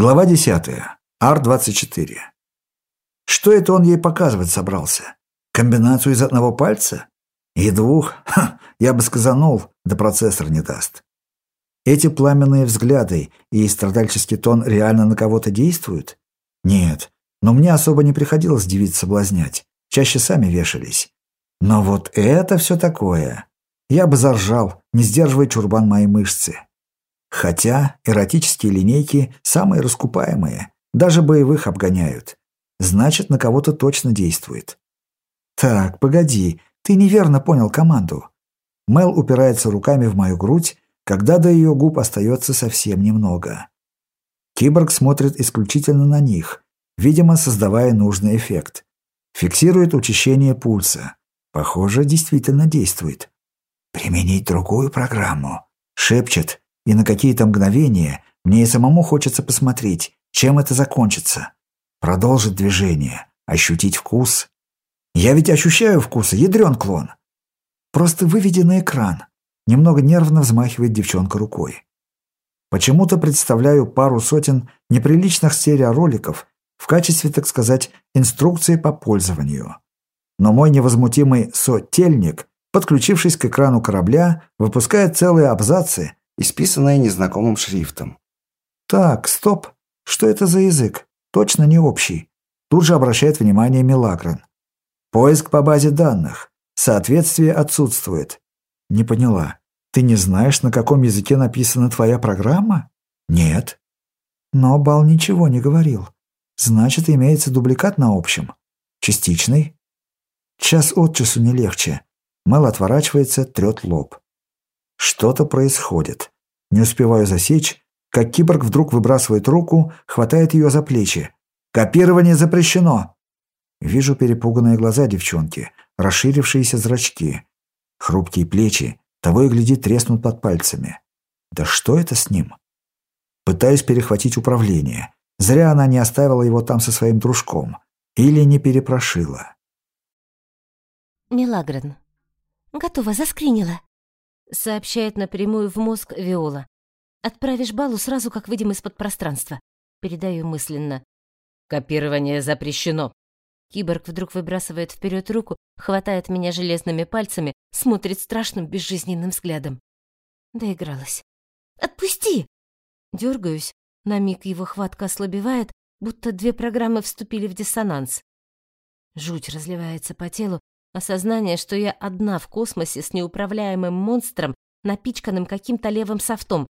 Глава 10. Ар-24. Что это он ей показывать собрался? Комбинацию из одного пальца? И двух? Ха, я бы сказанул, да процессор не даст. Эти пламенные взгляды и страдальческий тон реально на кого-то действуют? Нет, но мне особо не приходилось девиц соблазнять. Чаще сами вешались. Но вот это все такое. Я бы заржал, не сдерживая чурбан моей мышцы. Хотя эротические линейки самые раскупаемые, даже боевых обгоняют. Значит, на кого-то точно действует. Так, погоди, ты неверно понял команду. Мел упирается руками в мою грудь, когда до ее губ остается совсем немного. Киборг смотрит исключительно на них, видимо, создавая нужный эффект. Фиксирует учащение пульса. Похоже, действительно действует. «Применить другую программу», — шепчет, и на какие-то мгновения мне и самому хочется посмотреть, чем это закончится. Продолжить движение, ощутить вкус. Я ведь ощущаю вкус, ядрен клон. Просто выведи на экран. Немного нервно взмахивает девчонка рукой. Почему-то представляю пару сотен неприличных стереороликов в качестве, так сказать, инструкции по пользованию. Но мой невозмутимый сотельник, подключившись к экрану корабля, выпускает целые абзацы, исписанные незнакомым шрифтом. «Так, стоп. Что это за язык? Точно не общий». Тут же обращает внимание Милагрен. «Поиск по базе данных. Соответствие отсутствует». «Не поняла. Ты не знаешь, на каком языке написана твоя программа?» «Нет». Но Бал ничего не говорил. Значит, имеется дубликат на общем. Частичный. Час от часу не легче. Мэл отворачивается, трет лоб. Что-то происходит. Не успеваю засечь, как киборг вдруг выбрасывает руку, хватает ее за плечи. «Копирование запрещено!» Вижу перепуганные глаза девчонки, расширившиеся зрачки. Хрупкие плечи, того и гляди, треснут под пальцами. Да что это с ним? Пытаюсь перехватить управление. Зря она не оставила его там со своим дружком. Или не перепрошила. «Милагрен, готова, заскринила», — сообщает напрямую в мозг Виола. «Отправишь балу сразу, как выйдем из-под пространства». Передаю мысленно. «Копирование запрещено». Киборг вдруг выбрасывает вперед руку, хватает меня железными пальцами, смотрит страшным безжизненным взглядом. Доигралась. «Отпусти!» Дергаюсь, на миг его хватка ослабевает, будто две программы вступили в диссонанс. Жуть разливается по телу, осознание, что я одна в космосе с неуправляемым монстром, напичканным каким-то левым софтом.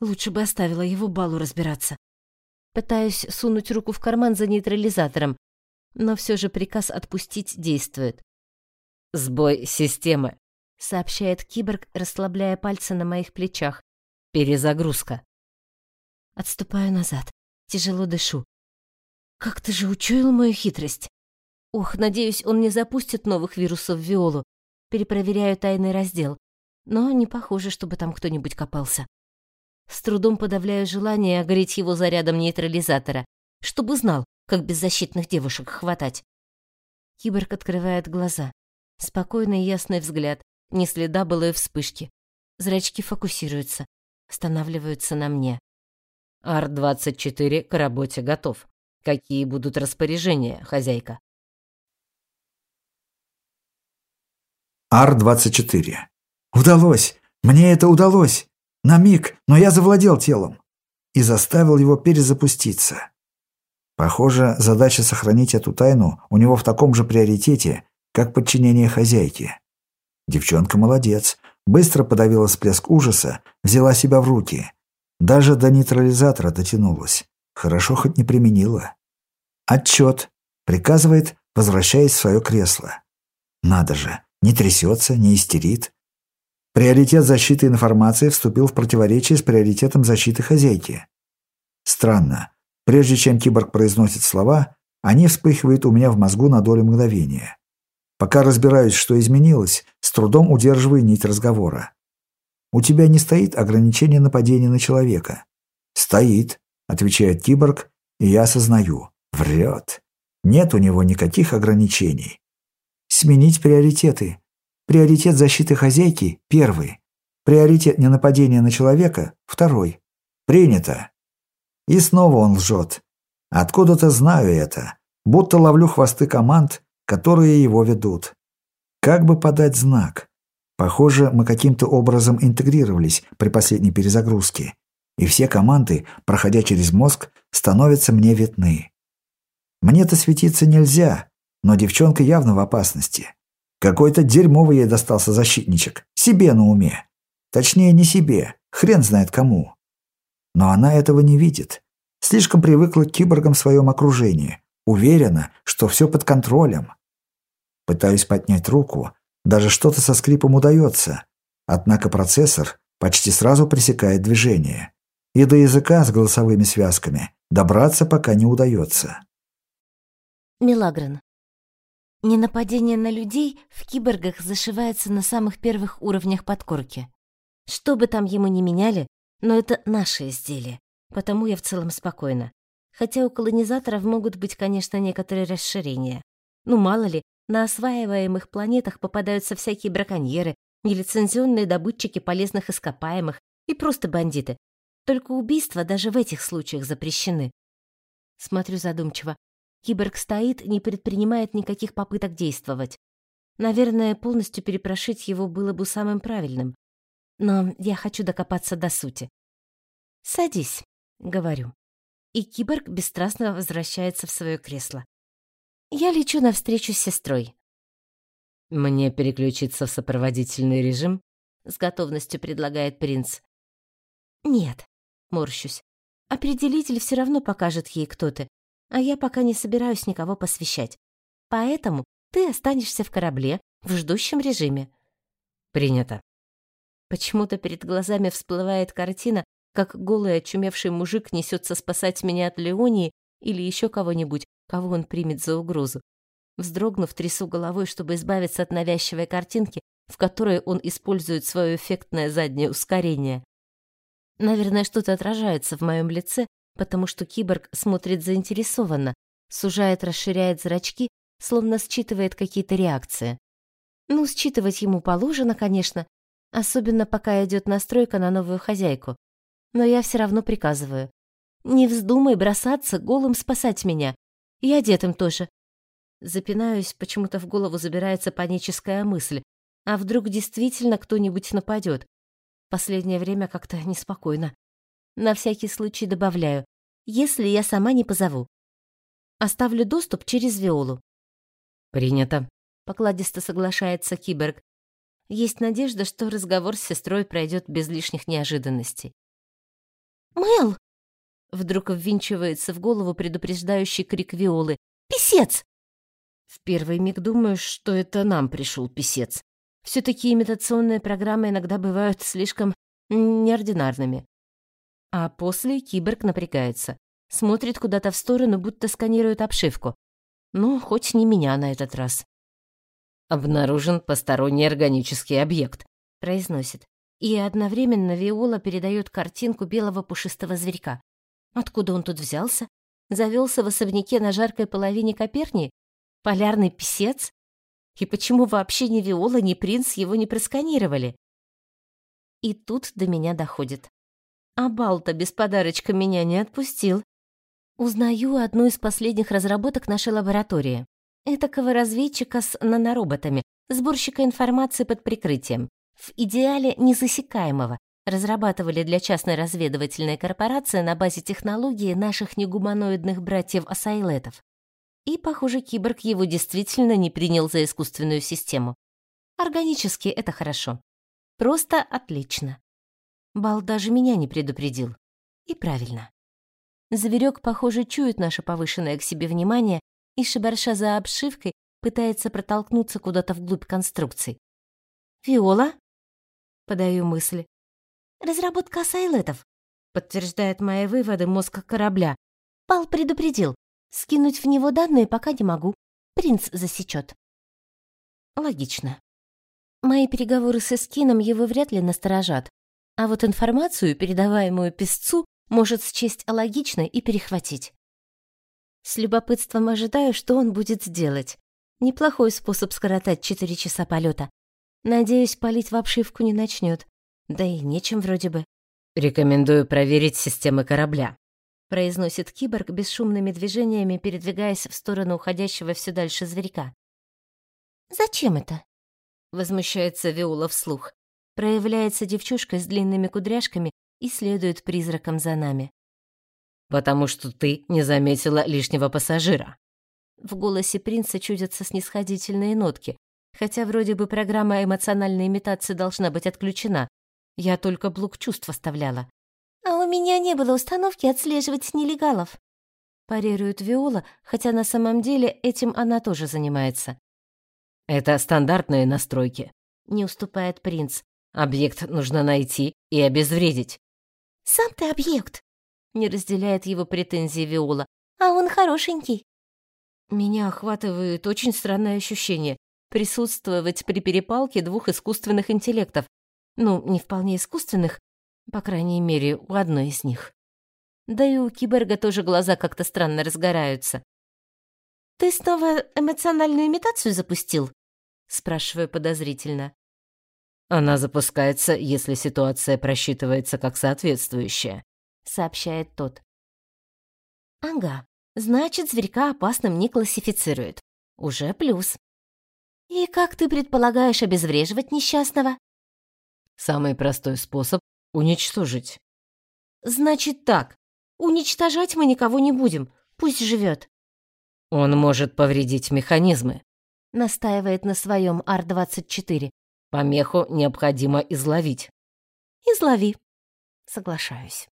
Лучше бы оставила его балу разбираться. Пытаюсь сунуть руку в карман за нейтрализатором, но все же приказ отпустить действует. «Сбой системы», — сообщает киборг, расслабляя пальцы на моих плечах. «Перезагрузка». Отступаю назад. Тяжело дышу. Как ты же учуял мою хитрость? Ох, надеюсь, он не запустит новых вирусов в Виолу. Перепроверяю тайный раздел. Но не похоже, чтобы там кто-нибудь копался. С трудом подавляю желание огореть его зарядом нейтрализатора, чтобы знал, как беззащитных девушек хватать. Киборг открывает глаза. Спокойный и ясный взгляд, ни следа былой вспышки. Зрачки фокусируются, останавливаются на мне. Ар-24 к работе готов. Какие будут распоряжения, хозяйка? Ар-24. Удалось! Мне это удалось! На миг, но я завладел телом. И заставил его перезапуститься. Похоже, задача сохранить эту тайну у него в таком же приоритете, как подчинение хозяйке. Девчонка молодец. Быстро подавила всплеск ужаса, взяла себя в руки. Даже до нейтрализатора дотянулась. Хорошо хоть не применила. Отчет. Приказывает, возвращаясь в свое кресло. Надо же, не трясется, не истерит. Приоритет защиты информации вступил в противоречие с приоритетом защиты хозяйки. Странно. Прежде чем киборг произносит слова, они вспыхивают у меня в мозгу на долю мгновения. Пока разбираюсь, что изменилось, с трудом удерживаю нить разговора. У тебя не стоит ограничение нападения на человека?» «Стоит», — отвечает киборг, и я осознаю. Врет. Нет у него никаких ограничений. Сменить приоритеты. Приоритет защиты хозяйки – первый. Приоритет не нападения на человека – второй. Принято. И снова он лжет. Откуда-то знаю это. Будто ловлю хвосты команд, которые его ведут. Как бы подать знак? Похоже, мы каким-то образом интегрировались при последней перезагрузке. И все команды, проходя через мозг, становятся мне видны. Мне-то светиться нельзя, но девчонка явно в опасности. Какой-то дерьмовый ей достался защитничек. Себе на уме. Точнее, не себе. Хрен знает кому. Но она этого не видит. Слишком привыкла к киборгам в своем окружении. Уверена, что все под контролем. Пытаюсь поднять руку. Даже что-то со скрипом удается. Однако процессор почти сразу пресекает движение. И до языка с голосовыми связками добраться пока не удается. Милагрен. Ненападение на людей в киборгах зашивается на самых первых уровнях подкорки. Что бы там ему ни меняли, но это наше изделие, потому я в целом спокойна. Хотя у колонизаторов могут быть, конечно, некоторые расширения. Ну, мало ли, на осваиваемых планетах попадаются всякие браконьеры, нелицензионные добытчики полезных ископаемых и просто бандиты. Только убийства даже в этих случаях запрещены. Смотрю задумчиво. Киборг стоит, не предпринимает никаких попыток действовать. Наверное, полностью перепрошить его было бы самым правильным. Но я хочу докопаться до сути. «Садись», — говорю. И киборг бесстрастно возвращается в свое кресло. Я лечу навстречу с сестрой. «Мне переключиться в сопроводительный режим?» — с готовностью предлагает принц. «Нет», — морщусь. «Определитель все равно покажет ей, кто ты, а я пока не собираюсь никого посвящать. Поэтому ты останешься в корабле в ждущем режиме». «Принято». Почему-то перед глазами всплывает картина, как голый очумевший мужик несется спасать меня от Леонии или еще кого-нибудь, кого он примет за угрозу. Вздрогнув, трясу головой, чтобы избавиться от навязчивой картинки, в которой он использует свое эффектное заднее ускорение. Наверное, что-то отражается в моем лице, потому что киборг смотрит заинтересованно, сужает, расширяет зрачки, словно считывает какие-то реакции. Ну, считывать ему положено, конечно, особенно пока идет настройка на новую хозяйку. Но я все равно приказываю. Не вздумай бросаться голым спасать меня. И одетым тоже. Запинаюсь, почему-то в голову забирается паническая мысль. А вдруг действительно кто-нибудь нападет? Последнее время как-то неспокойно. На всякий случай добавляю, если я сама не позову. Оставлю доступ через Виолу. Принято. Покладисто соглашается киборг. Есть надежда, что разговор с сестрой пройдет без лишних неожиданностей. «Мэл!» Вдруг ввинчивается в голову предупреждающий крик Виолы. «Писец!» В первый миг думаю, что это нам пришел писец. Все-таки имитационные программы иногда бывают слишком неординарными. А после киборг напрягается. Смотрит куда-то в сторону, будто сканирует обшивку. Ну, хоть не меня на этот раз. «Обнаружен посторонний органический объект», — произносит. И одновременно Виола передает картинку белого пушистого зверька. Откуда он тут взялся? Завелся в особняке на жаркой половине Копернии? Полярный писец? И почему вообще ни Виола, ни принц его не просканировали? И тут до меня доходит. А Балта без подарочка меня не отпустил. Узнаю одну из последних разработок нашей лаборатории. Этакого разведчика с нанороботами, сборщика информации под прикрытием. В идеале незасекаемого, разрабатывали для частной разведывательной корпорации на базе технологии наших негуманоидных братьев-асайлетов. И, похоже, киборг его действительно не принял за искусственную систему. Органически это хорошо. Просто отлично. Бал даже меня не предупредил. И правильно. Зверек, похоже, чует наше повышенное к себе внимание и, шебарша за обшивкой, пытается протолкнуться куда-то вглубь конструкций. «Виола?» — подаю мысль. Разработка сайлетов, подтверждает мои выводы мозг корабля. Пал предупредил. Скинуть в него данные пока не могу. Принц засечет. Логично. Мои переговоры с Эскином его вряд ли насторожат. А вот информацию, передаваемую песцу, может счесть алогичной и перехватить. С любопытством ожидаю, что он будет делать. Неплохой способ скоротать четыре часа полета. Надеюсь, палить в обшивку не начнет. Да и нечем вроде бы. Рекомендую проверить системы корабля. произносит киборг бесшумными движениями, передвигаясь в сторону уходящего все дальше зверька. «Зачем это?» — возмущается Виола вслух. Проявляется девчушка с длинными кудряшками и следует призраком за нами. «Потому что ты не заметила лишнего пассажира». В голосе принца чудятся снисходительные нотки, хотя вроде бы программа эмоциональной имитации должна быть отключена. Я только блок чувств оставляла. «А у меня не было установки отслеживать нелегалов», парирует Виола, хотя на самом деле этим она тоже занимается. «Это стандартные настройки», — не уступает принц. «Объект нужно найти и обезвредить». «Сам ты объект», — не разделяет его претензии Виола. «А он хорошенький». Меня охватывает очень странное ощущение присутствовать при перепалке двух искусственных интеллектов. Ну, не вполне искусственных, по крайней мере, у одной из них. Да и у киборга тоже глаза как-то странно разгораются. «Ты снова эмоциональную имитацию запустил?» Спрашиваю подозрительно. «Она запускается, если ситуация просчитывается как соответствующая», сообщает тот. «Ага, значит, зверька опасным не классифицирует. Уже плюс. «И как ты предполагаешь обезвреживать несчастного?» «Самый простой способ — уничтожить». «Значит так, уничтожать мы никого не будем, пусть живет». «Он может повредить механизмы», — настаивает на своем Ар-24. «Помеху необходимо изловить». «Излови», — соглашаюсь.